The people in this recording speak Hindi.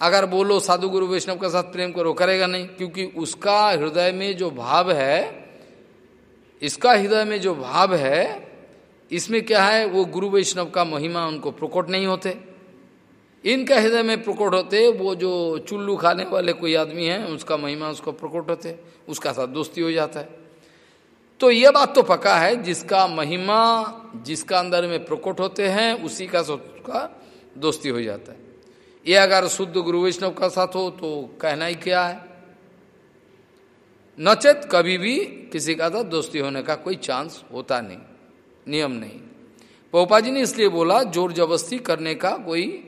अगर बोलो साधु गुरु वैष्णव के साथ प्रेम करो, करेगा नहीं, क्योंकि उसका हृदय में जो भाव है, इसका हृदय में जो भाव है, इसमें क्या है, वो गुरु वैष्णव का महिमा उनको प्रकट नहीं होते। इनका हृदय में प्रकट होते, वो जो चुल्लू खाने वाले कोई आदमी है, उसका महिमा उसको प्रकट होते, उसका साथ दोस्ती हो जाता है। तो ये बात तो पक्का है, जिसका महिमा जिसका अंदर में प्रकट होते हैं, उसी का का दोस्ती हो जाता है। ये अगर शुद्ध गुरु वैष्णव का साथ हो तो कहना ही क्या है? नचेत कभी भी किसी का साथ दोस्ती होने का कोई चांस होता नहीं, नियम नहीं। पोपा जी ने इसलिए बोला, ज़ोर जबरस्ती करने का कोई